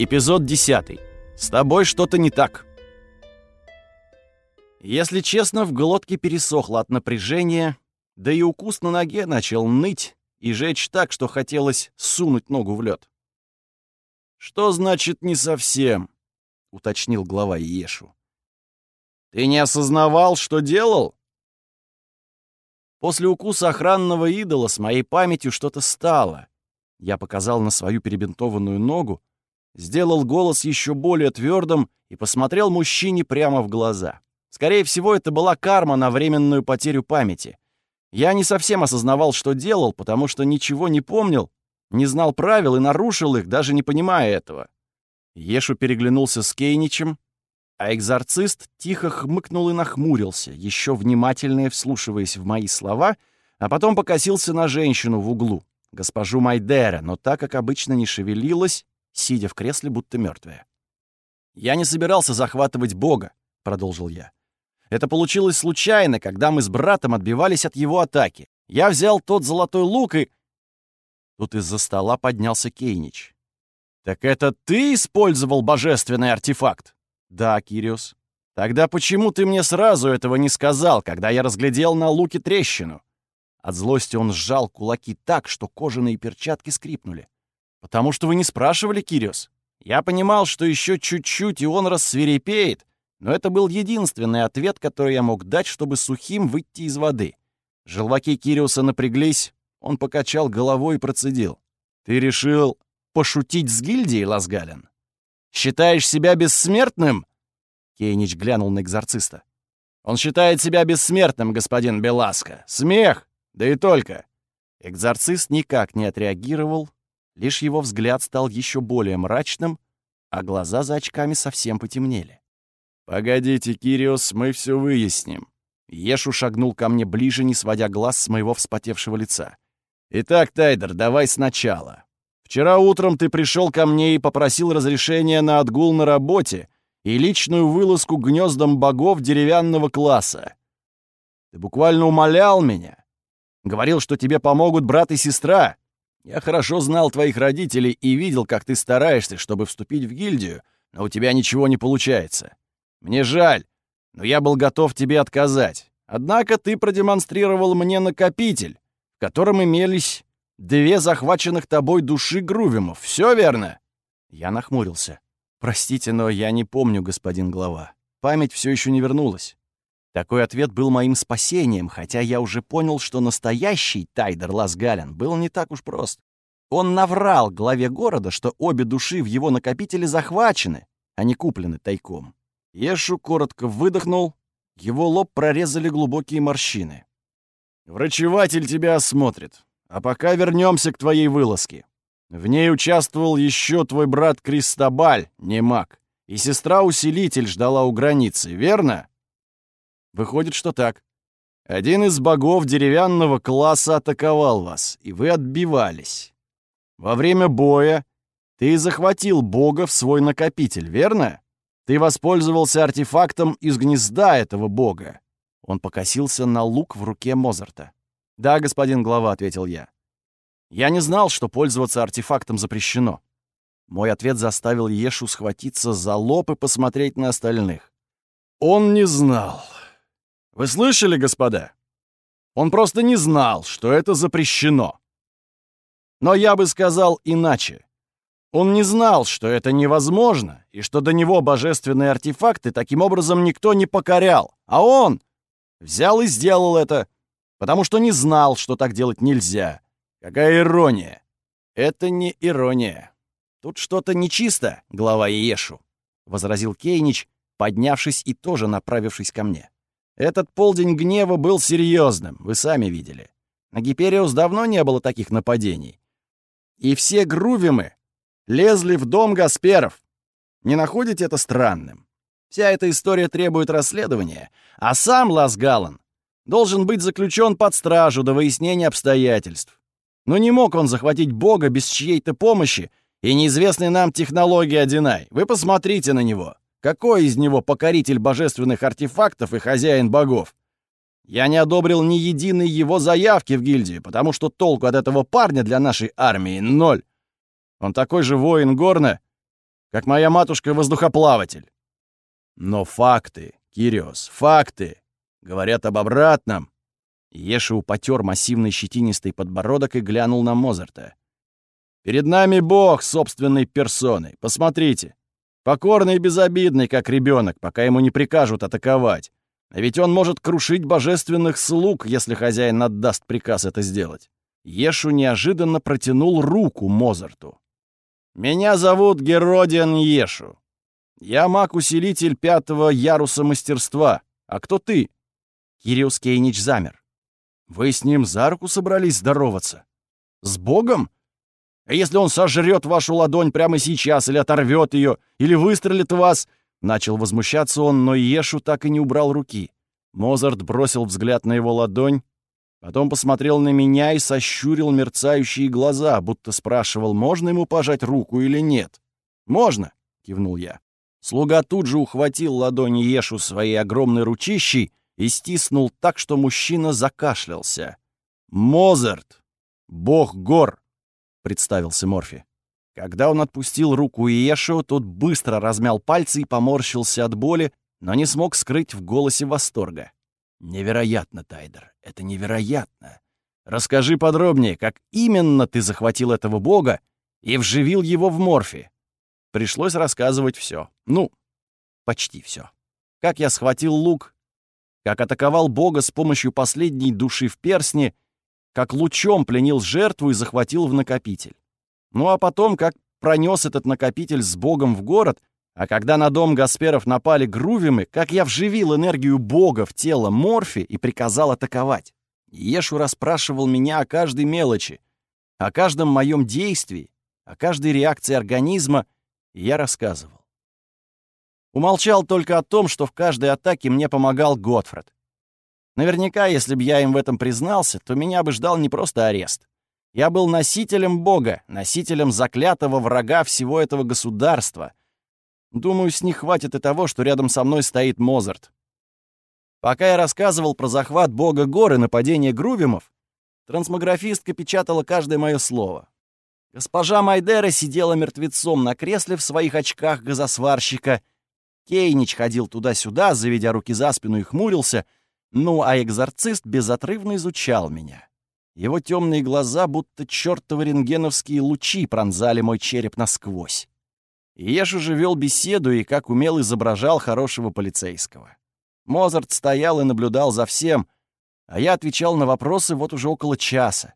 Эпизод 10. С тобой что-то не так. Если честно, в глотке пересохло от напряжения, да и укус на ноге начал ныть и жечь так, что хотелось сунуть ногу в лед. «Что значит «не совсем»?» — уточнил глава Ешу. «Ты не осознавал, что делал?» После укуса охранного идола с моей памятью что-то стало. Я показал на свою перебинтованную ногу, сделал голос еще более твердым и посмотрел мужчине прямо в глаза. Скорее всего, это была карма на временную потерю памяти. Я не совсем осознавал, что делал, потому что ничего не помнил, не знал правил и нарушил их, даже не понимая этого. Ешу переглянулся с Кейничем, а экзорцист тихо хмыкнул и нахмурился, еще внимательнее вслушиваясь в мои слова, а потом покосился на женщину в углу, госпожу Майдера, но так как обычно не шевелилась, сидя в кресле, будто мертвая. «Я не собирался захватывать Бога», — продолжил я. «Это получилось случайно, когда мы с братом отбивались от его атаки. Я взял тот золотой лук и...» Тут из-за стола поднялся Кейнич. «Так это ты использовал божественный артефакт?» «Да, Кириус». «Тогда почему ты мне сразу этого не сказал, когда я разглядел на луке трещину?» От злости он сжал кулаки так, что кожаные перчатки скрипнули. «Потому что вы не спрашивали, Кириус. Я понимал, что еще чуть-чуть, и он рассверепеет, но это был единственный ответ, который я мог дать, чтобы сухим выйти из воды. Желваки Кириуса напряглись, он покачал головой и процедил. «Ты решил пошутить с гильдией, Лазгалин? Считаешь себя бессмертным?» Кейнич глянул на экзорциста. «Он считает себя бессмертным, господин Беласко. Смех! Да и только!» Экзорцист никак не отреагировал, Лишь его взгляд стал еще более мрачным, а глаза за очками совсем потемнели. «Погодите, Кириос, мы все выясним». Ешу шагнул ко мне ближе, не сводя глаз с моего вспотевшего лица. «Итак, Тайдер, давай сначала. Вчера утром ты пришел ко мне и попросил разрешения на отгул на работе и личную вылазку к гнездам богов деревянного класса. Ты буквально умолял меня. Говорил, что тебе помогут брат и сестра, я хорошо знал твоих родителей и видел, как ты стараешься, чтобы вступить в гильдию, но у тебя ничего не получается. Мне жаль, но я был готов тебе отказать. Однако ты продемонстрировал мне накопитель, в котором имелись две захваченных тобой души Грувимов. Все верно?» Я нахмурился. «Простите, но я не помню, господин глава. Память все еще не вернулась». Такой ответ был моим спасением, хотя я уже понял, что настоящий Тайдер Ласгален был не так уж прост. Он наврал главе города, что обе души в его накопителе захвачены, а не куплены тайком. Ешу коротко выдохнул, его лоб прорезали глубокие морщины. «Врачеватель тебя осмотрит, а пока вернемся к твоей вылазке. В ней участвовал еще твой брат Кристобаль, не маг, и сестра-усилитель ждала у границы, верно?» Выходит, что так. Один из богов деревянного класса атаковал вас, и вы отбивались. Во время боя ты захватил бога в свой накопитель, верно? Ты воспользовался артефактом из гнезда этого бога. Он покосился на лук в руке Мозарта. «Да, господин глава», — ответил я. «Я не знал, что пользоваться артефактом запрещено». Мой ответ заставил Ешу схватиться за лоб и посмотреть на остальных. «Он не знал», вы слышали, господа? Он просто не знал, что это запрещено. Но я бы сказал иначе. Он не знал, что это невозможно, и что до него божественные артефакты таким образом никто не покорял. А он взял и сделал это, потому что не знал, что так делать нельзя. Какая ирония! Это не ирония. Тут что-то нечисто, глава Иешу, — возразил Кейнич, поднявшись и тоже направившись ко мне. Этот полдень гнева был серьезным, вы сами видели. На Гипериус давно не было таких нападений. И все грувимы лезли в дом Гасперов. Не находите это странным? Вся эта история требует расследования, а сам Ласгалан должен быть заключен под стражу до выяснения обстоятельств. Но не мог он захватить Бога без чьей-то помощи и неизвестной нам технологии Одинай. Вы посмотрите на него. Какой из него покоритель божественных артефактов и хозяин богов? Я не одобрил ни единой его заявки в гильдию, потому что толку от этого парня для нашей армии ноль. Он такой же воин Горна, как моя матушка-воздухоплаватель. Но факты, Кириос, факты говорят об обратном. Ешу потер массивный щетинистый подбородок и глянул на Мозарта. «Перед нами Бог собственной персоной. Посмотрите. Покорный и безобидный, как ребенок, пока ему не прикажут атаковать. А ведь он может крушить божественных слуг, если хозяин отдаст приказ это сделать». Ешу неожиданно протянул руку Мозарту. «Меня зовут Геродиан Ешу. Я маг-усилитель пятого яруса мастерства. А кто ты?» Кириус Кейнич замер. «Вы с ним за руку собрались здороваться? С Богом? А если он сожрет вашу ладонь прямо сейчас, или оторвет ее, или выстрелит в вас?» Начал возмущаться он, но Ешу так и не убрал руки. Мозарт бросил взгляд на его ладонь, Потом посмотрел на меня и сощурил мерцающие глаза, будто спрашивал, можно ему пожать руку или нет. «Можно!» — кивнул я. Слуга тут же ухватил ладони Ешу своей огромной ручищей и стиснул так, что мужчина закашлялся. «Мозарт! Бог гор!» — представился Морфи. Когда он отпустил руку Ешу, тот быстро размял пальцы и поморщился от боли, но не смог скрыть в голосе восторга. «Невероятно, Тайдер, это невероятно. Расскажи подробнее, как именно ты захватил этого бога и вживил его в морфи?» Пришлось рассказывать все. Ну, почти все. Как я схватил лук, как атаковал бога с помощью последней души в персне, как лучом пленил жертву и захватил в накопитель. Ну а потом, как пронес этот накопитель с богом в город а когда на дом Гасперов напали грувимы, как я вживил энергию бога в тело Морфи и приказал атаковать. Ешу расспрашивал меня о каждой мелочи, о каждом моем действии, о каждой реакции организма, и я рассказывал. Умолчал только о том, что в каждой атаке мне помогал Готфред. Наверняка, если бы я им в этом признался, то меня бы ждал не просто арест. Я был носителем Бога, носителем заклятого врага всего этого государства, Думаю, с них хватит и того, что рядом со мной стоит Мозарт. Пока я рассказывал про захват бога горы и нападение грувимов, трансмографистка печатала каждое мое слово. Госпожа Майдера сидела мертвецом на кресле в своих очках газосварщика. Кейнич ходил туда-сюда, заведя руки за спину и хмурился. Ну, а экзорцист безотрывно изучал меня. Его темные глаза, будто чертовы рентгеновские лучи, пронзали мой череп насквозь. Еш уже вел беседу и как умел изображал хорошего полицейского. Мозарт стоял и наблюдал за всем, а я отвечал на вопросы вот уже около часа.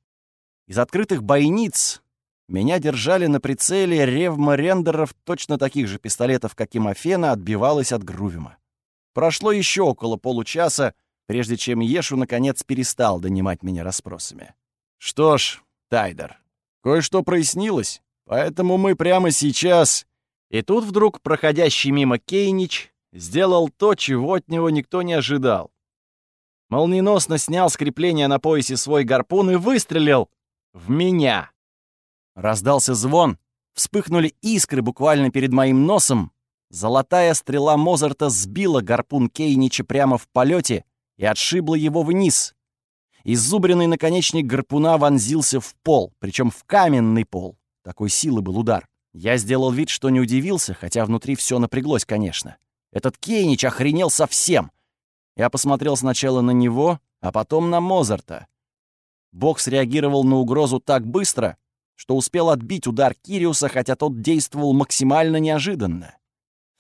Из открытых бойниц меня держали на прицеле ревма-рендеров точно таких же пистолетов, как и Мафена, отбивалась от Грувима. Прошло еще около получаса, прежде чем Ешу наконец перестал донимать меня расспросами. «Что ж, Тайдер, кое-что прояснилось, поэтому мы прямо сейчас и тут вдруг проходящий мимо Кейнич сделал то, чего от него никто не ожидал. Молниеносно снял с на поясе свой гарпун и выстрелил в меня. Раздался звон, вспыхнули искры буквально перед моим носом. Золотая стрела Мозарта сбила гарпун Кейнича прямо в полете и отшибла его вниз. Изубренный наконечник гарпуна вонзился в пол, причем в каменный пол. Такой силы был удар. Я сделал вид, что не удивился, хотя внутри все напряглось, конечно. Этот Кейнич охренел совсем. Я посмотрел сначала на него, а потом на Мозарта. Бог среагировал на угрозу так быстро, что успел отбить удар Кириуса, хотя тот действовал максимально неожиданно.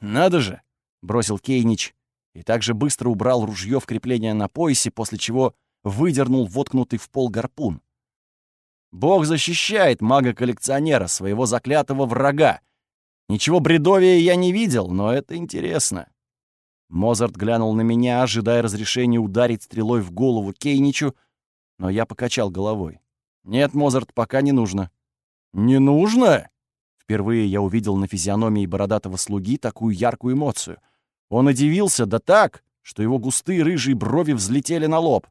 «Надо же!» — бросил Кейнич и также быстро убрал ружье в крепление на поясе, после чего выдернул воткнутый в пол гарпун. Бог защищает мага-коллекционера, своего заклятого врага. Ничего бредовия я не видел, но это интересно. Мозарт глянул на меня, ожидая разрешения ударить стрелой в голову Кейничу, но я покачал головой. «Нет, Мозарт, пока не нужно». «Не нужно?» Впервые я увидел на физиономии бородатого слуги такую яркую эмоцию. Он удивился, да так, что его густые рыжие брови взлетели на лоб.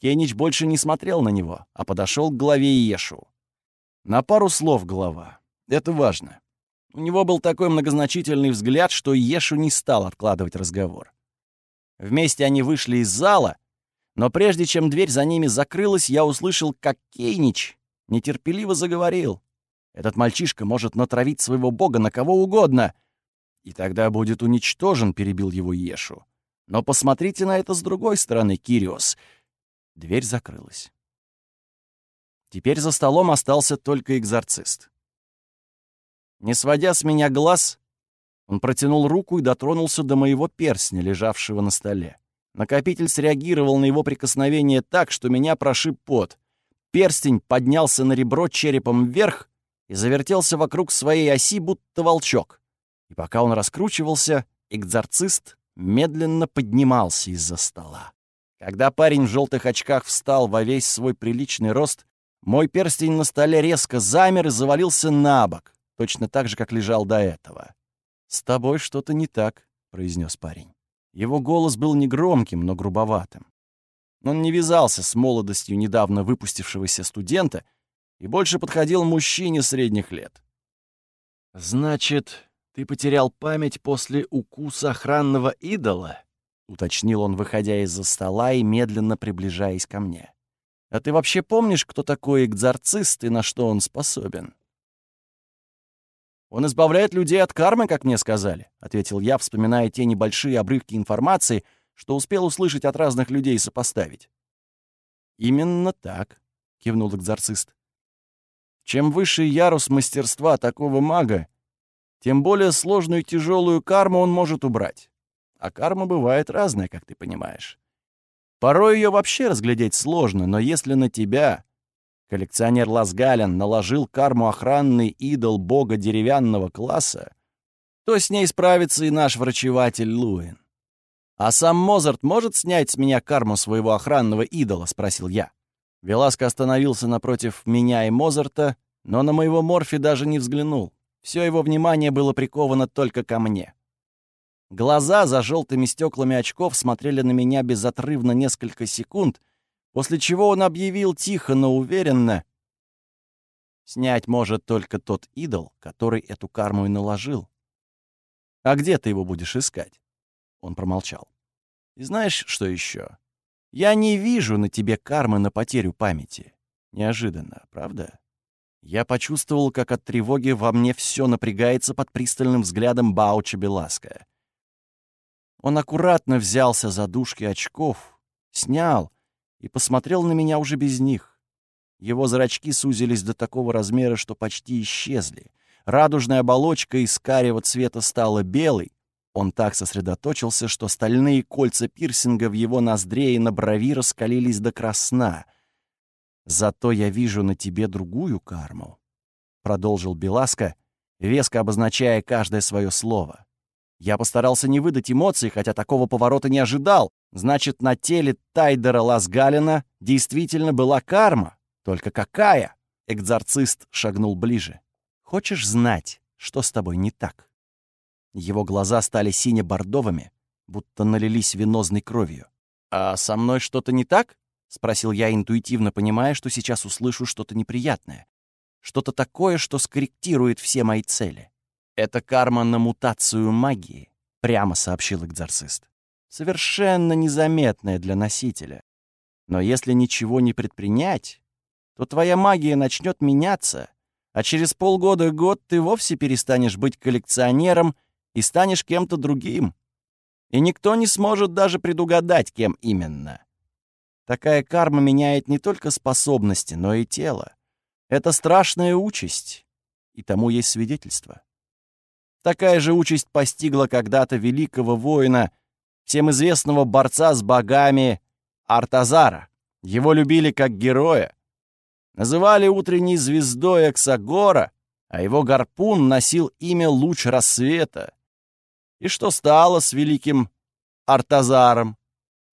Кенич больше не смотрел на него, а подошел к главе Иешу. На пару слов глава. Это важно. У него был такой многозначительный взгляд, что Ешу не стал откладывать разговор. Вместе они вышли из зала, но прежде чем дверь за ними закрылась, я услышал, как Кейнич нетерпеливо заговорил. Этот мальчишка может натравить своего бога на кого угодно. И тогда будет уничтожен, перебил его Ешу. Но посмотрите на это с другой стороны, Кириос. Дверь закрылась. Теперь за столом остался только экзорцист. Не сводя с меня глаз, он протянул руку и дотронулся до моего перстня, лежавшего на столе. Накопитель среагировал на его прикосновение так, что меня прошиб пот. Перстень поднялся на ребро черепом вверх и завертелся вокруг своей оси, будто волчок. И пока он раскручивался, экзорцист медленно поднимался из-за стола. Когда парень в желтых очках встал во весь свой приличный рост, мой перстень на столе резко замер и завалился на бок, точно так же, как лежал до этого. «С тобой что-то не так», — произнес парень. Его голос был негромким, но грубоватым. Он не вязался с молодостью недавно выпустившегося студента и больше подходил мужчине средних лет. «Значит, ты потерял память после укуса охранного идола?» — уточнил он, выходя из-за стола и медленно приближаясь ко мне. «А ты вообще помнишь, кто такой экзорцист и на что он способен?» «Он избавляет людей от кармы, как мне сказали», — ответил я, вспоминая те небольшие обрывки информации, что успел услышать от разных людей и сопоставить. «Именно так», — кивнул экзорцист. «Чем выше ярус мастерства такого мага, тем более сложную и тяжелую карму он может убрать. А карма бывает разная, как ты понимаешь. Порой ее вообще разглядеть сложно, но если на тебя, коллекционер Ласгален, наложил карму охранный идол бога деревянного класса, то с ней справится и наш врачеватель Луин. «А сам Мозарт может снять с меня карму своего охранного идола?» — спросил я. Веласко остановился напротив меня и Мозарта, но на моего Морфи даже не взглянул. Все его внимание было приковано только ко мне. Глаза за желтыми стеклами очков смотрели на меня безотрывно несколько секунд, после чего он объявил тихо, но уверенно. Снять может только тот идол, который эту карму и наложил. «А где ты его будешь искать?» Он промолчал. «И знаешь, что еще? Я не вижу на тебе кармы на потерю памяти. Неожиданно, правда?» Я почувствовал, как от тревоги во мне все напрягается под пристальным взглядом Бауча Беласка. Он аккуратно взялся за дужки очков, снял и посмотрел на меня уже без них. Его зрачки сузились до такого размера, что почти исчезли. Радужная оболочка из карего цвета стала белой. Он так сосредоточился, что стальные кольца пирсинга в его ноздре и на брови раскалились до красна — Зато я вижу на тебе другую карму», — продолжил Беласка, веско обозначая каждое свое слово. Я постарался не выдать эмоций, хотя такого поворота не ожидал. Значит, на теле Тайдера Ласгалина действительно была карма. Только какая? Экзорцист шагнул ближе. Хочешь знать, что с тобой не так? Его глаза стали сине-бордовыми, будто налились венозной кровью. «А со мной что-то не так?» — спросил я, интуитивно понимая, что сейчас услышу что-то неприятное. Что-то такое, что скорректирует все мои цели. «Это карма на мутацию магии», — прямо сообщил экзорцист. «Совершенно незаметная для носителя. Но если ничего не предпринять, то твоя магия начнет меняться, а через полгода-год ты вовсе перестанешь быть коллекционером и станешь кем-то другим. И никто не сможет даже предугадать, кем именно. Такая карма меняет не только способности, но и тело. Это страшная участь, и тому есть свидетельство. Такая же участь постигла когда-то великого воина, всем известного борца с богами Артазара. Его любили как героя. Называли утренней звездой Эксагора, а его гарпун носил имя Луч Рассвета. И что стало с великим Артазаром?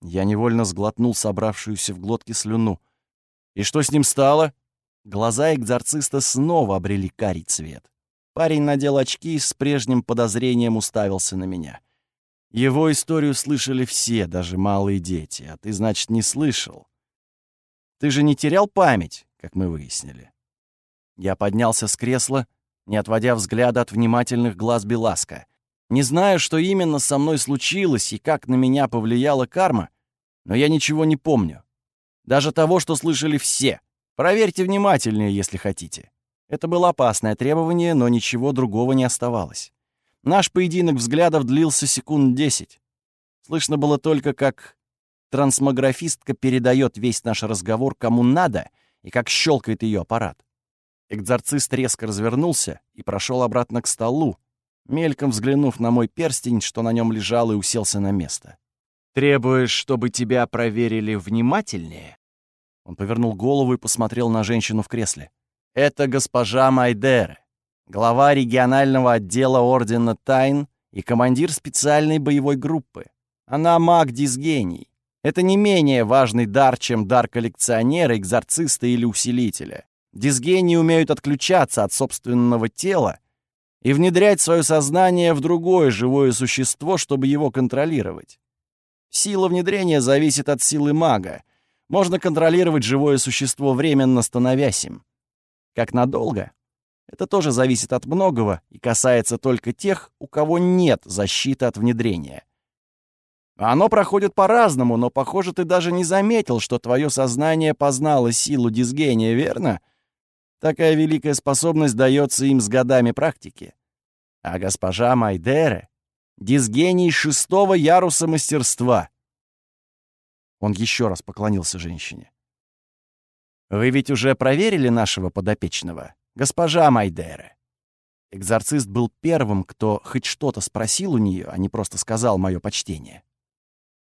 Я невольно сглотнул собравшуюся в глотке слюну. «И что с ним стало?» Глаза экзорциста снова обрели карий цвет. Парень надел очки и с прежним подозрением уставился на меня. Его историю слышали все, даже малые дети, а ты, значит, не слышал. Ты же не терял память, как мы выяснили. Я поднялся с кресла, не отводя взгляда от внимательных глаз Беласка. Не знаю, что именно со мной случилось и как на меня повлияла карма, но я ничего не помню. Даже того, что слышали все. Проверьте внимательнее, если хотите. Это было опасное требование, но ничего другого не оставалось. Наш поединок взглядов длился секунд десять. Слышно было только, как трансмографистка передает весь наш разговор кому надо и как щелкает ее аппарат. Экзорцист резко развернулся и прошел обратно к столу, мельком взглянув на мой перстень, что на нем лежал, и уселся на место. «Требуешь, чтобы тебя проверили внимательнее?» Он повернул голову и посмотрел на женщину в кресле. «Это госпожа Майдере, глава регионального отдела Ордена Тайн и командир специальной боевой группы. Она маг-дисгений. Это не менее важный дар, чем дар коллекционера, экзорциста или усилителя. Дисгении умеют отключаться от собственного тела и внедрять свое сознание в другое живое существо, чтобы его контролировать. Сила внедрения зависит от силы мага. Можно контролировать живое существо, временно становясь им. Как надолго? Это тоже зависит от многого и касается только тех, у кого нет защиты от внедрения. Оно проходит по-разному, но, похоже, ты даже не заметил, что твое сознание познало силу дисгения, верно? Такая великая способность дается им с годами практики. А госпожа Майдере — дисгений шестого яруса мастерства. Он еще раз поклонился женщине. «Вы ведь уже проверили нашего подопечного, госпожа Майдере?» Экзорцист был первым, кто хоть что-то спросил у нее, а не просто сказал мое почтение.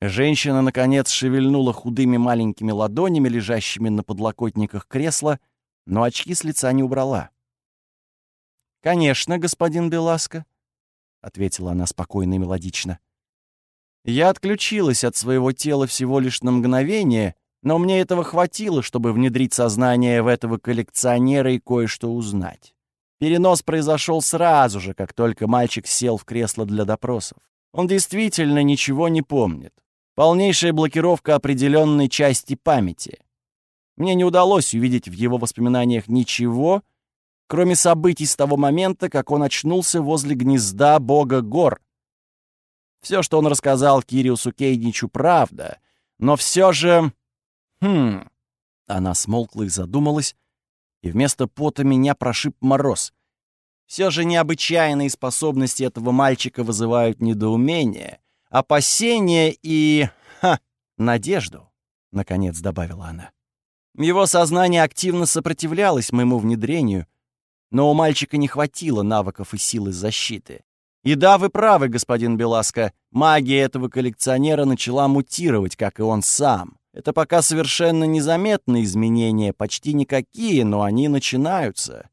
Женщина, наконец, шевельнула худыми маленькими ладонями, лежащими на подлокотниках кресла, но очки с лица не убрала. «Конечно, господин Беласко», — ответила она спокойно и мелодично. «Я отключилась от своего тела всего лишь на мгновение, но мне этого хватило, чтобы внедрить сознание в этого коллекционера и кое-что узнать. Перенос произошел сразу же, как только мальчик сел в кресло для допросов. Он действительно ничего не помнит. Полнейшая блокировка определенной части памяти. Мне не удалось увидеть в его воспоминаниях ничего, кроме событий с того момента, как он очнулся возле гнезда бога гор. Все, что он рассказал Кириусу Кейдичу, правда, но все же... Хм... Она смолкла и задумалась, и вместо пота меня прошиб мороз. Все же необычайные способности этого мальчика вызывают недоумение — опасения и... ха, надежду», — наконец добавила она. Его сознание активно сопротивлялось моему внедрению, но у мальчика не хватило навыков и силы защиты. И да, вы правы, господин Беласко, магия этого коллекционера начала мутировать, как и он сам. Это пока совершенно незаметные изменения, почти никакие, но они начинаются.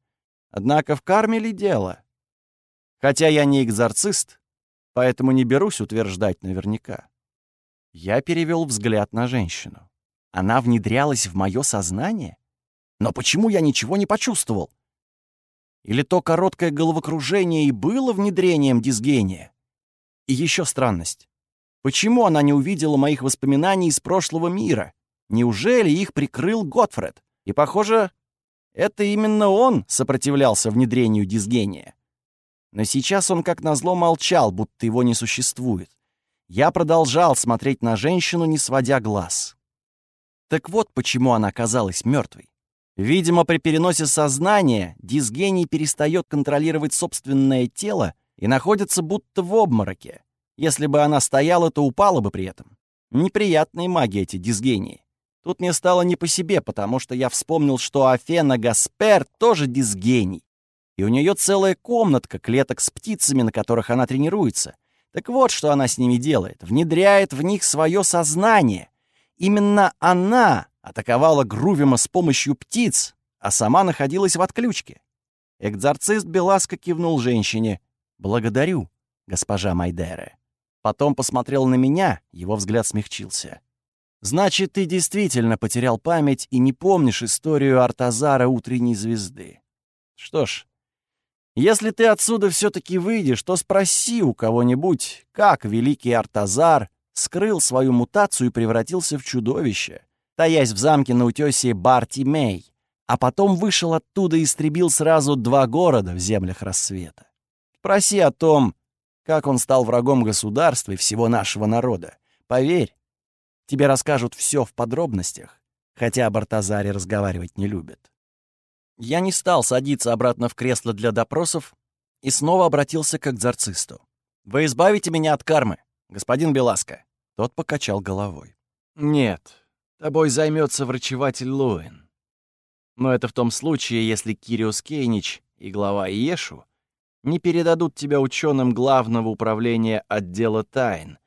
Однако в карме ли дело? Хотя я не экзорцист, поэтому не берусь утверждать наверняка. Я перевел взгляд на женщину. Она внедрялась в мое сознание? Но почему я ничего не почувствовал? Или то короткое головокружение и было внедрением дисгения? И еще странность. Почему она не увидела моих воспоминаний из прошлого мира? Неужели их прикрыл Готфред? И, похоже, это именно он сопротивлялся внедрению дисгения. Но сейчас он как назло молчал, будто его не существует. Я продолжал смотреть на женщину, не сводя глаз. Так вот почему она оказалась мертвой. Видимо, при переносе сознания дисгений перестает контролировать собственное тело и находится будто в обмороке. Если бы она стояла, то упала бы при этом. Неприятные маги эти дисгении. Тут мне стало не по себе, потому что я вспомнил, что Афена Гаспер тоже дисгений и у нее целая комнатка клеток с птицами, на которых она тренируется. Так вот, что она с ними делает. Внедряет в них свое сознание. Именно она атаковала Грувима с помощью птиц, а сама находилась в отключке. Экзорцист Беласко кивнул женщине. «Благодарю, госпожа Майдере». Потом посмотрел на меня, его взгляд смягчился. «Значит, ты действительно потерял память и не помнишь историю Артазара Утренней Звезды. Что ж, если ты отсюда все-таки выйдешь, то спроси у кого-нибудь, как великий Артазар скрыл свою мутацию и превратился в чудовище, таясь в замке на утесе Бартимей, а потом вышел оттуда и истребил сразу два города в землях рассвета. Проси о том, как он стал врагом государства и всего нашего народа. Поверь, тебе расскажут все в подробностях, хотя об Артазаре разговаривать не любят. Я не стал садиться обратно в кресло для допросов и снова обратился к экзорцисту. «Вы избавите меня от кармы, господин Беласко?» Тот покачал головой. «Нет, тобой займется врачеватель Луэн. Но это в том случае, если Кириус Кейнич и глава Иешу не передадут тебя ученым главного управления отдела тайн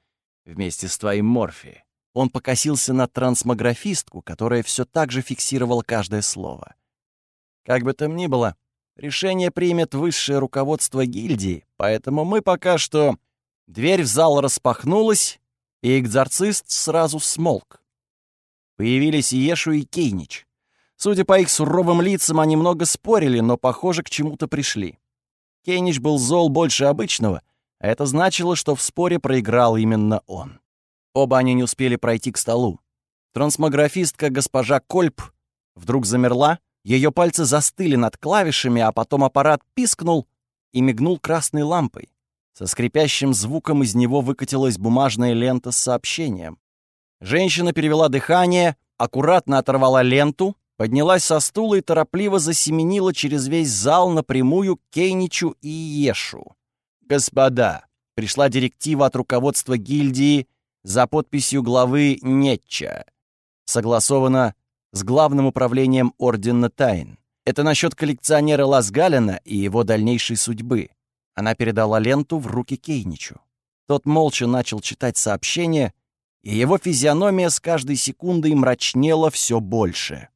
вместе с твоим Морфи. Он покосился на трансмографистку, которая все так же фиксировала каждое слово. Как бы там ни было, решение примет высшее руководство гильдии, поэтому мы пока что... Дверь в зал распахнулась, и экзорцист сразу смолк. Появились Ешу и Кейнич. Судя по их суровым лицам, они много спорили, но, похоже, к чему-то пришли. Кейнич был зол больше обычного, а это значило, что в споре проиграл именно он. Оба они не успели пройти к столу. Трансмографистка госпожа Кольп вдруг замерла, ее пальцы застыли над клавишами, а потом аппарат пискнул и мигнул красной лампой. Со скрипящим звуком из него выкатилась бумажная лента с сообщением. Женщина перевела дыхание, аккуратно оторвала ленту, поднялась со стула и торопливо засеменила через весь зал напрямую к Кейничу и Ешу. «Господа!» — пришла директива от руководства гильдии за подписью главы Нетча. Согласовано с Главным управлением Ордена Тайн. Это насчет коллекционера Ласгалина и его дальнейшей судьбы. Она передала ленту в руки Кейничу. Тот молча начал читать сообщение, и его физиономия с каждой секундой мрачнела все больше.